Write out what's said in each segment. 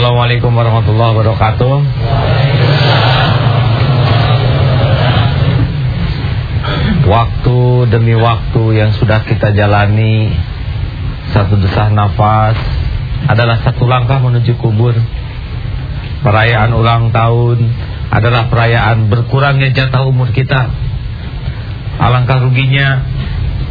Assalamualaikum warahmatullahi wabarakatuh. Waktu demi waktu yang sudah kita jalani Satu desah nafas Adalah satu langkah menuju kubur. Perayaan ulang tahun Adalah perayaan berkurangnya jatah umur kita. Alangkah ruginya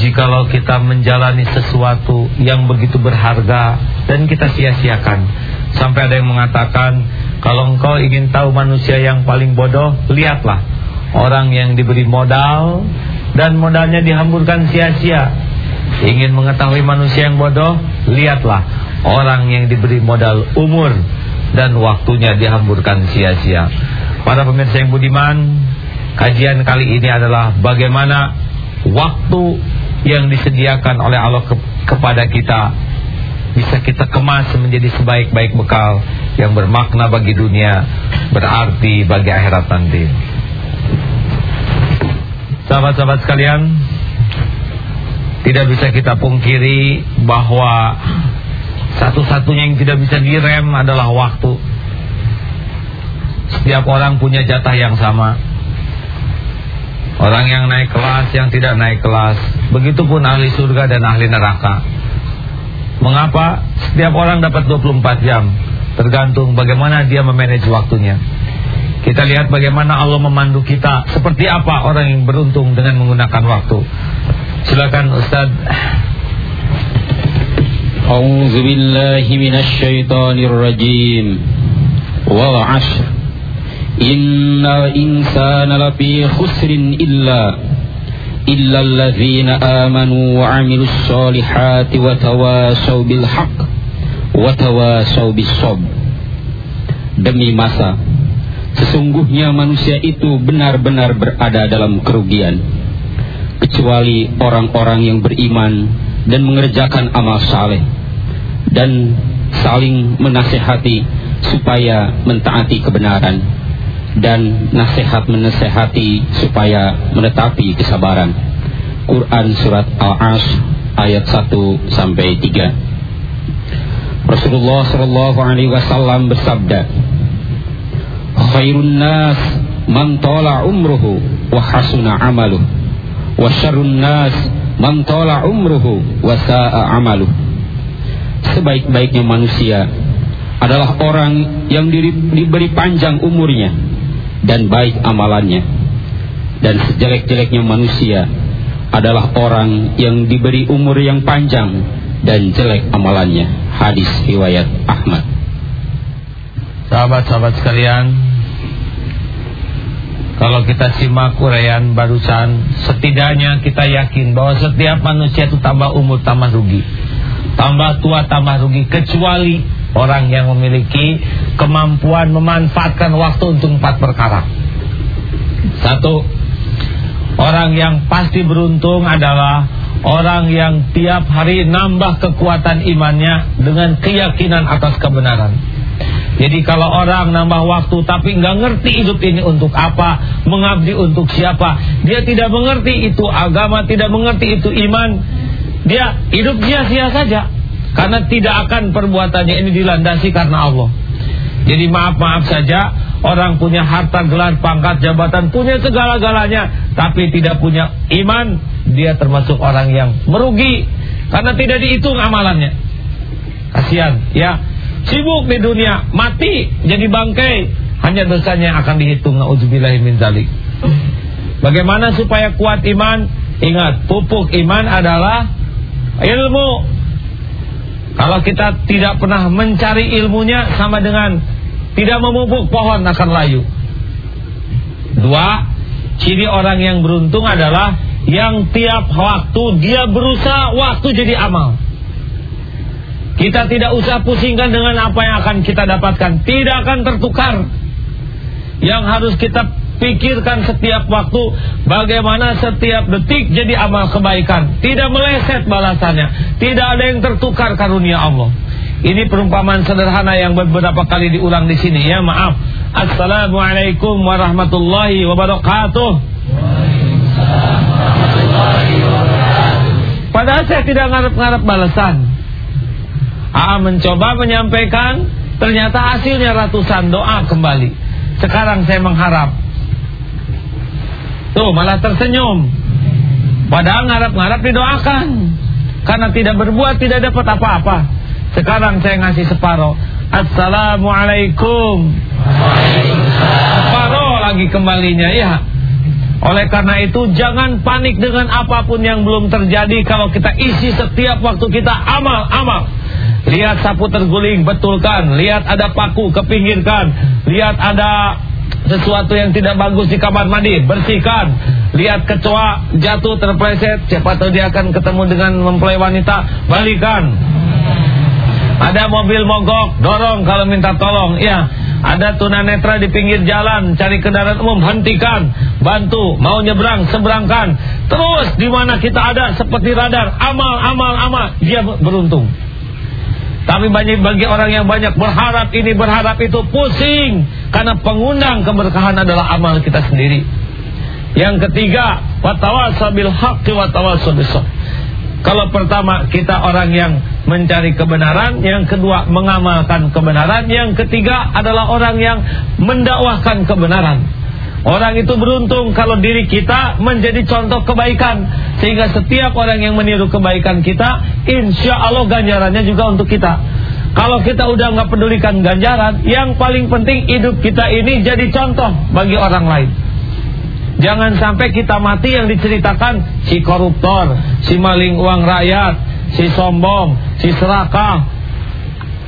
Jikalau kita menjalani sesuatu yang begitu berharga Dan kita sia-siakan Sampai ada yang mengatakan Kalau engkau ingin tahu manusia yang paling bodoh Lihatlah. Orang yang diberi modal Dan modalnya dihamburkan sia-sia. Ingin mengetahui manusia yang bodoh Lihatlah. Orang yang diberi modal umur Dan waktunya dihamburkan sia-sia. Para pemirsa yang budiman Kajian kali ini adalah Bagaimana waktu yang disediakan oleh Allah ke kepada kita bisa kita kemas menjadi sebaik-baik bekal yang bermakna bagi dunia, berarti bagi akhirat nanti. Sahabat-sahabat sekalian, tidak bisa kita pungkiri bahwa satu-satunya yang tidak bisa direm adalah waktu. Setiap orang punya jatah yang sama. Orang yang naik kelas, yang tidak naik kelas Begitupun ahli surga dan ahli neraka Mengapa setiap orang dapat 24 jam? Tergantung bagaimana dia memanage waktunya. Kita lihat bagaimana Allah memandu kita Seperti apa orang yang beruntung dengan menggunakan waktu Silakan Ustaz A'udzu billahi minasy syaithanir rajim. Wal 'ashr. Innal insana lafi khusrin illa إلا الذين آمنوا وعملوا الصالحات وتواصوا بالحق وتواصوا بالصبر demi masa sesungguhnya manusia itu benar-benar berada dalam kerugian kecuali orang-orang yang beriman dan mengerjakan amal saleh dan saling menasehati supaya mentaati kebenaran dan nasihat menasehati supaya menetapi kesabaran. Quran surat Al-As ayat 1 sampai 3. Rasulullah sallallahu alaihi wasallam bersabda, "Khairun nas man tala umruhu wa hasuna amaluhu, wa syarrun nas man tala umruhu wa sa'a amaluhu." Sebaik-baiknya manusia adalah orang yang diberi panjang umurnya dan baik amalannya. Dan sejelek-jeleknya manusia adalah orang yang diberi umur yang panjang dan jelek amalannya. Hadis riwayat Ahmad. Sahabat-sahabat sekalian kalau kita simak uraian barusan setidaknya kita yakin bahwa setiap manusia itu tambah umur tambah rugi. Tambah tua tambah rugi kecuali Orang yang memiliki kemampuan memanfaatkan waktu untuk empat perkara. Satu, orang yang pasti beruntung adalah orang yang tiap hari nambah kekuatan imannya dengan keyakinan atas kebenaran. Jadi kalau orang nambah waktu tapi nggak ngerti hidup ini untuk apa, mengabdi untuk siapa, dia tidak mengerti itu agama, tidak mengerti itu iman, dia hidup sia-sia saja. Karena tidak akan perbuatannya ini dilandasi karena Allah. Jadi maaf-maaf saja orang punya harta, gelar, pangkat, jabatan, punya segala-galanya tapi tidak punya iman, dia termasuk orang yang merugi karena tidak dihitung amalannya. Kasihan, ya. Sibuk di dunia, mati jadi bangkai, hanya dosanya akan dihitung. Bagaimana supaya kuat iman? Ingat, pupuk iman adalah ilmu. Kalau kita tidak pernah mencari ilmunya sama dengan tidak memupuk pohon akan layu. Dua, ciri orang yang beruntung adalah yang tiap waktu dia berusaha waktu jadi amal. Kita tidak usah pusingkan dengan apa yang akan kita dapatkan, tidak akan tertukar. Yang harus kita Pikirkan setiap waktu bagaimana setiap detik jadi amal kebaikan. Tidak meleset balasannya. Tidak ada yang tertukar karunia Allah. Ini perumpamaan sederhana yang beberapa kali diulang di sini ya. Maaf. Assalamualaikum warahmatullahi wabarakatuh. Padahal saya tidak ngarep-ngarep balasan. Aa mencoba menyampaikan Ternyata hasilnya ratusan doa kembali. Sekarang saya mengharap. Tuh malah tersenyum. Padahal ngarap-ngarap didoakan. Karena tidak berbuat tidak dapat apa-apa. Sekarang saya ngasih separoh. Assalamualaikum. Separoh lagi kembalinya ya. Oleh karena itu jangan panik dengan apa pun yang belum terjadi kalau kita isi setiap waktu kita amal, amal. Lihat sapu terguling, betulkan. Lihat ada paku, kepinggirkan. Lihat ada sesuatu yang tidak bagus di kamar mandi, bersihkan. Lihat kecoa jatuh terpleset, siapa tahu dia akan ketemu dengan mempelai wanita, balikan. Ada mobil mogok, dorong kalau minta tolong. Ya, ada tunanetra di pinggir jalan, cari kendaraan umum, hentikan, bantu, mau nyebrang, seberangkan. Terus di mana kita ada seperti radar, amal, amal, amal, dia beruntung. Tapi banyak bagi orang yang banyak berharap ini berharap itu pusing karena pengundang keberkahan adalah amal kita sendiri. Yang ketiga, watawasabil haqqi watawasal Kalau pertama kita orang yang mencari kebenaran, yang kedua mengamalkan kebenaran, yang ketiga adalah orang yang mendakwahkan kebenaran. Orang itu beruntung kalau diri kita menjadi contoh kebaikan Sehingga setiap orang yang meniru kebaikan kita Insya Allah ganjarannya juga untuk kita Kalau kita udah nggak pedulikan ganjaran Yang paling penting hidup kita ini jadi contoh bagi orang lain Jangan sampai kita mati yang diceritakan Si koruptor, si maling uang rakyat Si sombong, si serakah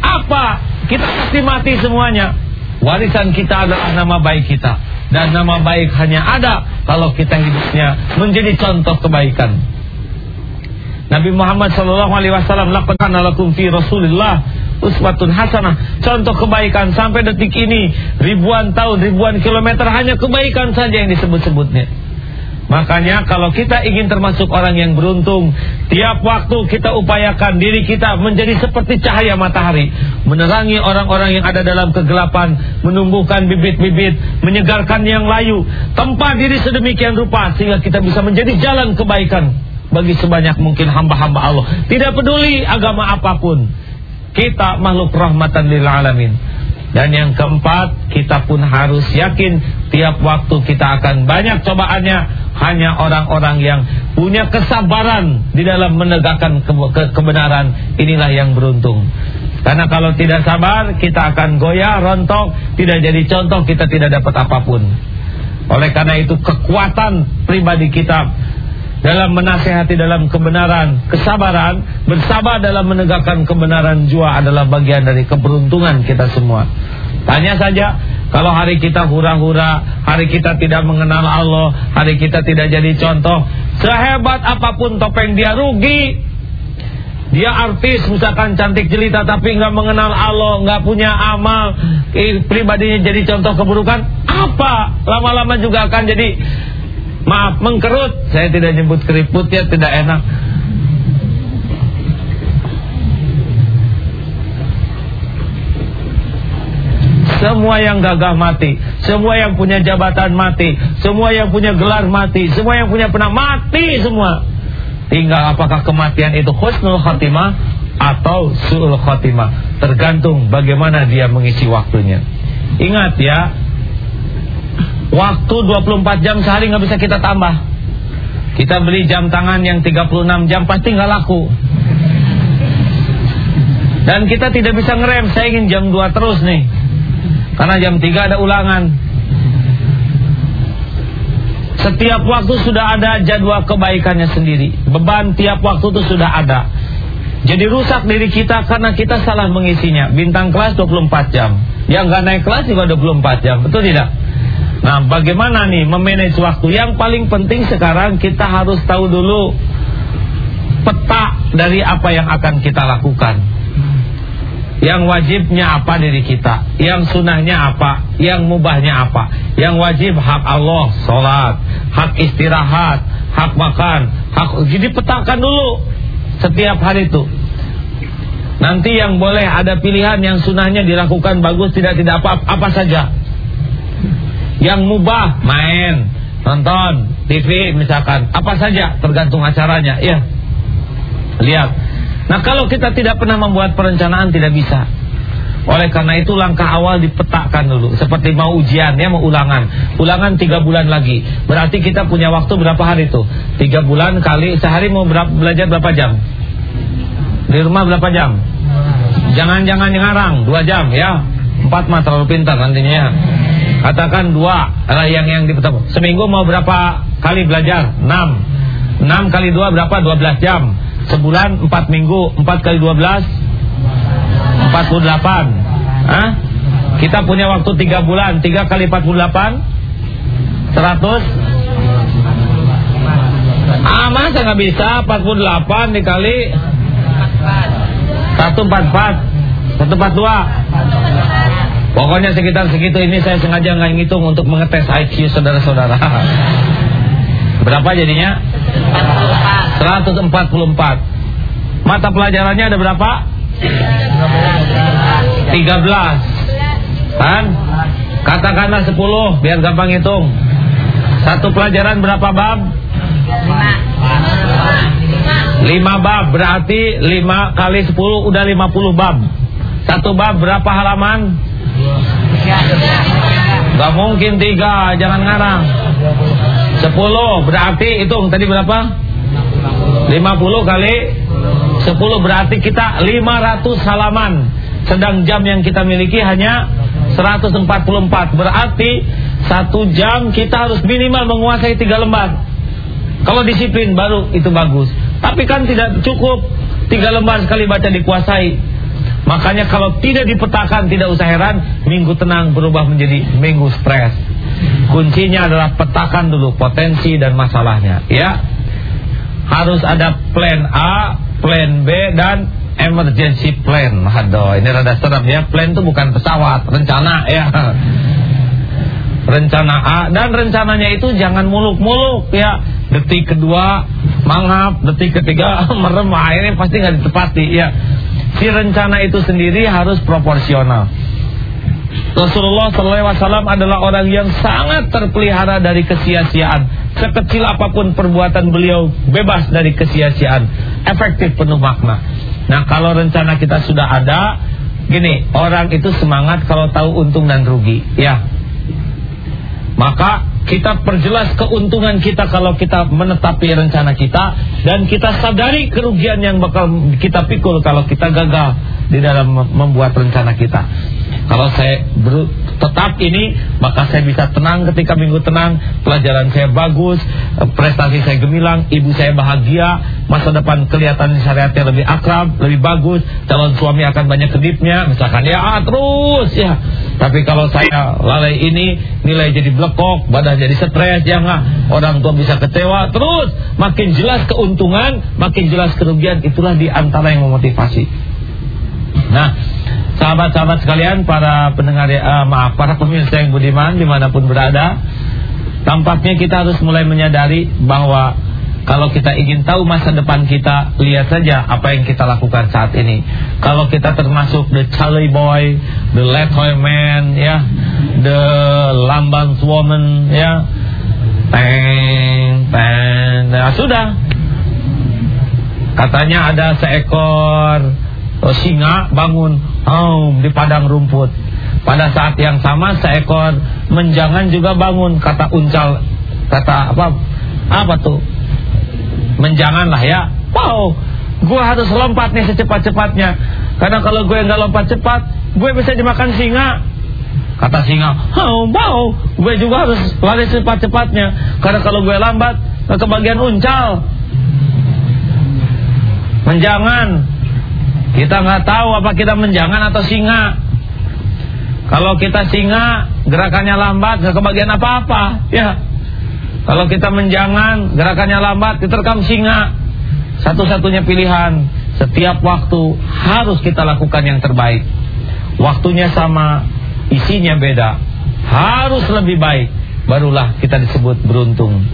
Apa? Kita pasti mati semuanya Warisan kita adalah nama baik kita dan nama baik hanya ada kalau kita hidupnya menjadi contoh kebaikan. Nabi Muhammad sallallahu alaihi wasallam laqad kana lakum fi Rasulillah uswatun hasanah. Contoh kebaikan sampai detik ini ribuan tahun, ribuan kilometer hanya kebaikan saja yang disebut-sebutnya. Makanya kalau kita ingin termasuk orang yang beruntung Tiap waktu kita upayakan diri kita menjadi seperti cahaya matahari Menerangi orang-orang yang ada dalam kegelapan Menumbuhkan bibit-bibit Menyegarkan yang layu Tempat diri sedemikian rupa Sehingga kita bisa menjadi jalan kebaikan Bagi sebanyak mungkin hamba-hamba Allah Tidak peduli agama apa pun Kita makhluk rahmatan lil alamin dan yang keempat, kita pun harus yakin tiap waktu kita akan banyak cobaannya. Hanya orang-orang yang punya kesabaran di dalam menegakkan ke ke kebenaran. Inilah yang beruntung. Karena kalau tidak sabar, kita akan goyah, rontok, tidak jadi contoh, kita tidak dapat apa pun. Oleh karena itu kekuatan pribadi kita dalam menasehati dalam kebenaran, kesabaran, bersabar dalam menegakkan kebenaran jua adalah bagian dari keberuntungan kita semua. Tanya saja, kalau hari kita hura-hura, hari kita tidak mengenal Allah, hari kita tidak jadi contoh, sehebat apa pun topeng dia rugi. Dia artis misalkan cantik jelita tapi nggak mengenal Allah, nggak punya amal, pribadinya jadi contoh keburukan, apa? Lama-lama juga akan jadi Maaf mengkerut. Saya tidak nyebut keriput ya tidak enak. Semua yang gagah mati Semua yang punya jabatan mati Semua yang punya gelar mati Semua yang punya pernah mati semua. Tinggal apakah kematian itu husnul khatimah Atau su'ul khatimah. Tergantung bagaimana dia mengisi waktunya. Ingat ya Waktu 24 jam sehari nggak bisa kita tambah. Kita beli jam tangan yang 36 jam pasti nggak laku. Dan kita tidak bisa ngerem, saya ingin jam 2 terus nih. Karena jam 3 ada ulangan. Setiap waktu sudah ada jadwal kebaikannya sendiri. Beban tiap waktu itu sudah ada. Jadi rusak diri kita karena kita salah mengisinya. Bintang kelas 24 jam. Yang nggak naik kelas juga 24 jam. Betul tidak? Nah bagaimana nih memanage waktu? Yang paling penting sekarang kita harus tahu dulu Peta dari apa yang akan kita lakukan. Yang wajibnya apa diri kita? Yang sunahnya apa? Yang mubahnya apa? Yang wajib hak Allah Sholat Hak istirahat Hak makan hak Jadi petakan dulu Setiap hari itu. Nanti yang boleh ada pilihan Yang sunahnya dilakukan bagus Tidak tidak apa, apa saja yang mubah main, nonton TV misalkan, apa saja tergantung acaranya, ya. Lihat. Nah, kalau kita tidak pernah membuat perencanaan tidak bisa. Oleh karena itu langkah awal dipetakan dulu. Seperti mau ujian ya mau ulangan. Ulangan tiga bulan lagi. Berarti kita punya waktu berapa hari itu? Tiga bulan kali sehari mau belajar berapa jam? Di rumah berapa jam? Jangan-jangan ngarang. Dua jam ya. Empat mah terlalu pintar nantinya Katakan dua yang yang dipertemukan Seminggu mau berapa kali belajar? Enam. Enam kali dua berapa? Dua belas jam. Sebulan empat minggu. Empat kali dua belas? Empat puluh delapan. Hah? Kita punya waktu tiga bulan. Tiga kali empat puluh delapan? Seratus? Ah masa nggak bisa? Empat puluh delapan dikali Satu empat empat. Satu empat dua Pokoknya sekitar segitu ini saya sengaja nggak ngitung untuk mengetes IQ saudara-saudara. Berapa jadinya? 144. Mata pelajarannya ada berapa? 13. Kan? Katakanlah 10 biar gampang hitung. Satu pelajaran berapa bab? 5 bab berarti 5 kali 10 udah 50 bab. Satu bab berapa halaman? Gak mungkin tiga, jangan ngarang. Sepuluh, berarti hitung tadi berapa? Lima puluh kali sepuluh berarti kita lima ratus halaman. Sedang jam yang kita miliki hanya 144 Berarti satu jam kita harus minimal menguasai tiga lembar Kalau disiplin baru itu bagus Tapi kan tidak cukup Tiga lembar sekali baca dikuasai Makanya kalau tidak dipetakan tidak usah heran Minggu tenang berubah menjadi minggu stres. Kuncinya adalah petakan dulu potensi dan masalahnya Ya. Harus ada plan A, plan B dan emergency plan. Aduh ini rada serem ya. Plan itu bukan pesawat, rencana ya. Rencana A Dan rencananya itu jangan muluk-muluk ya. Detik kedua mangap Detik ketiga merem. Ini pasti nggak ditepati ya si rencana itu sendiri harus proporsional. Rasulullah SAW adalah orang yang sangat terpelihara dari kesia-siaan. Sekecil apa pun perbuatan beliau bebas dari kesia-siaan. Efektif penuh makna. Nah kalau rencana kita sudah ada, gini orang itu semangat kalau tahu untung dan rugi, ya. Maka kita perjelas keuntungan kita kalau kita menetapi rencana kita dan kita sadari kerugian yang bakal kita pikul kalau kita gagal di dalam membuat rencana kita. Kalau saya tetap ini, maka saya bisa tenang ketika minggu tenang, pelajaran saya bagus, prestasi saya gemilang, ibu saya bahagia, masa depan kelihatan syariatnya lebih akrab, lebih bagus, calon suami akan banyak kedipnya, misalkan ya ah, terus ya. Tapi kalau saya lalai ini, nilai jadi blekok, badan jadi stres, ya enggak, orang tua bisa kecewa, terus makin jelas keuntungan, makin jelas kerugian, itulah di antara yang memotivasi. Nah, sahabat-sahabat sekalian, para pendengar uh, maaf, para pemirsa yang budiman di mana pun berada, tampaknya kita harus mulai menyadari bahwa kalau kita ingin tahu masa depan kita, lihat saja apa yang kita lakukan saat ini. Kalau kita termasuk the Charlie Boy, the Letoy Man, ya, the Lambans Woman, ya, peng, peng, nah sudah. Katanya ada seekor singa bangun oh, di padang rumput. Pada saat yang sama seekor menjangan juga bangun kata uncal kata apa apa tuh menjangan lah ya. Wow, gue harus lompat nih secepat-cepatnya. Karena kalau gue nggak lompat cepat, gue bisa dimakan singa. Kata singa, oh, wow, gue juga harus lari cepat-cepatnya. Karena kalau gue lambat, ke kebagian uncal. Menjangan kita nggak tahu apa kita menjangan atau singa. Kalau kita singa, gerakannya lambat, nggak kebagian apa-apa, ya. Kalau kita menjangan, gerakannya lambat, diterkam singa. Satu-satunya pilihan, setiap waktu harus kita lakukan yang terbaik. Waktunya sama, isinya beda. Harus lebih baik, barulah kita disebut beruntung.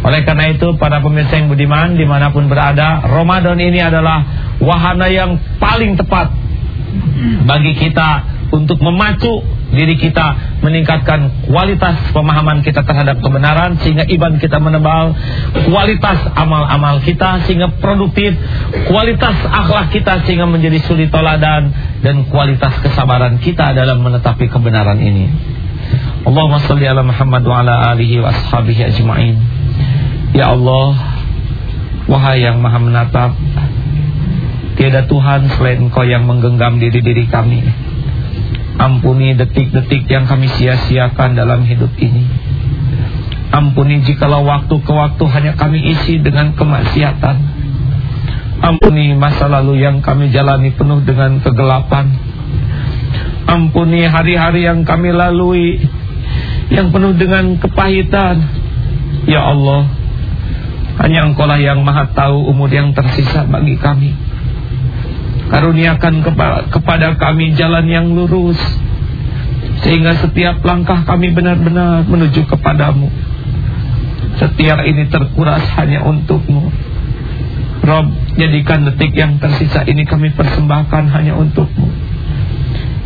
Oleh karena itu para pemirsa yang budiman di mana pun berada Ramadan ini adalah wahana yang paling tepat Bagi kita untuk memacu diri kita meningkatkan kualitas pemahaman kita terhadap kebenaran sehingga iman kita menebal, kualitas amal-amal kita sehingga produktif, kualitas akhlak kita sehingga menjadi suri toladan dan kualitas kesabaran kita dalam menetapi kebenaran ini. Allahumma salli ala Muhammad wa ala alihi wa ashabihi ajma'in. Ya Allah, wahai yang Maha menatap, tiada Tuhan selain Engkau yang menggenggam diri-diri kami. Ampuni detik-detik yang kami sia-siakan dalam hidup ini. Ampuni jikalau waktu ke waktu hanya kami isi dengan kemaksiatan. Ampuni masa lalu yang kami jalani penuh dengan kegelapan. Ampuni hari-hari yang kami lalui yang penuh dengan kepahitan. Ya Allah, hanya Engkau lah yang maha tahu umur yang tersisa bagi kami. Karuniakan kepada kami jalan yang lurus Sehingga setiap langkah kami benar-benar menuju kepadamu. Setiap ini terkuras hanya untukmu. Rob, jadikan detik yang tersisa ini kami persembahkan hanya untukmu.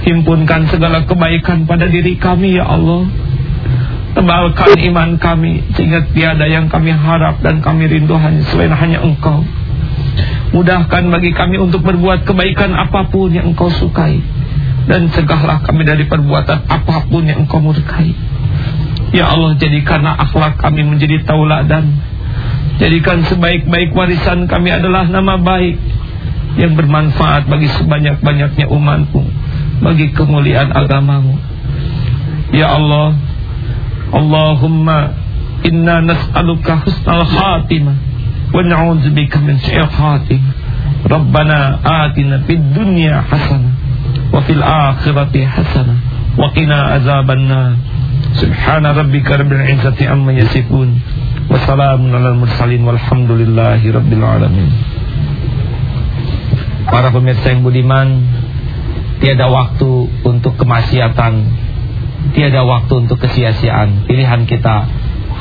Himpunkan segala kebaikan pada diri kami ya Allah. Tebalkan iman kami Sehingga tiada yang kami harap dan kami rindu hanya selain hanya engkau Mudahkan bagi kami untuk berbuat kebaikan apa pun yang engkau sukai. Dan cegahlah kami dari perbuatan apa pun yang engkau murkai. Ya Allah jadikanlah akhlak kami menjadi tauladan. Jadikan sebaik-baik warisan kami adalah nama baik Yang bermanfaat bagi sebanyak-banyaknya umatmu Bagi kemuliaan agamamu. Ya Allah Allahumma inna nas'aluka husnal khatimah ونعوذ بك من شر خاتمة ربنا آتنا في الدنيا حسنة وفي الآخرة حسنة وقنا عذاب النار سبحان ربك رب العزة عما يصفون وسلام على المرسلين والحمد لله رب العالمين Para pemirsa yang budiman Tiada waktu untuk kemaksiatan Tiada waktu untuk kesia-siaan Pilihan kita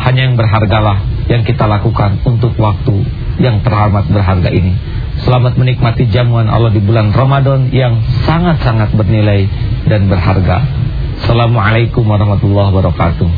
hanya yang berhargalah yang kita lakukan untuk waktu yang terhormat berharga ini. Selamat menikmati jamuan Allah di bulan Ramadan yang sangat-sangat bernilai dan berharga. Assalamualaikum warahmatullahi wabarakatuh.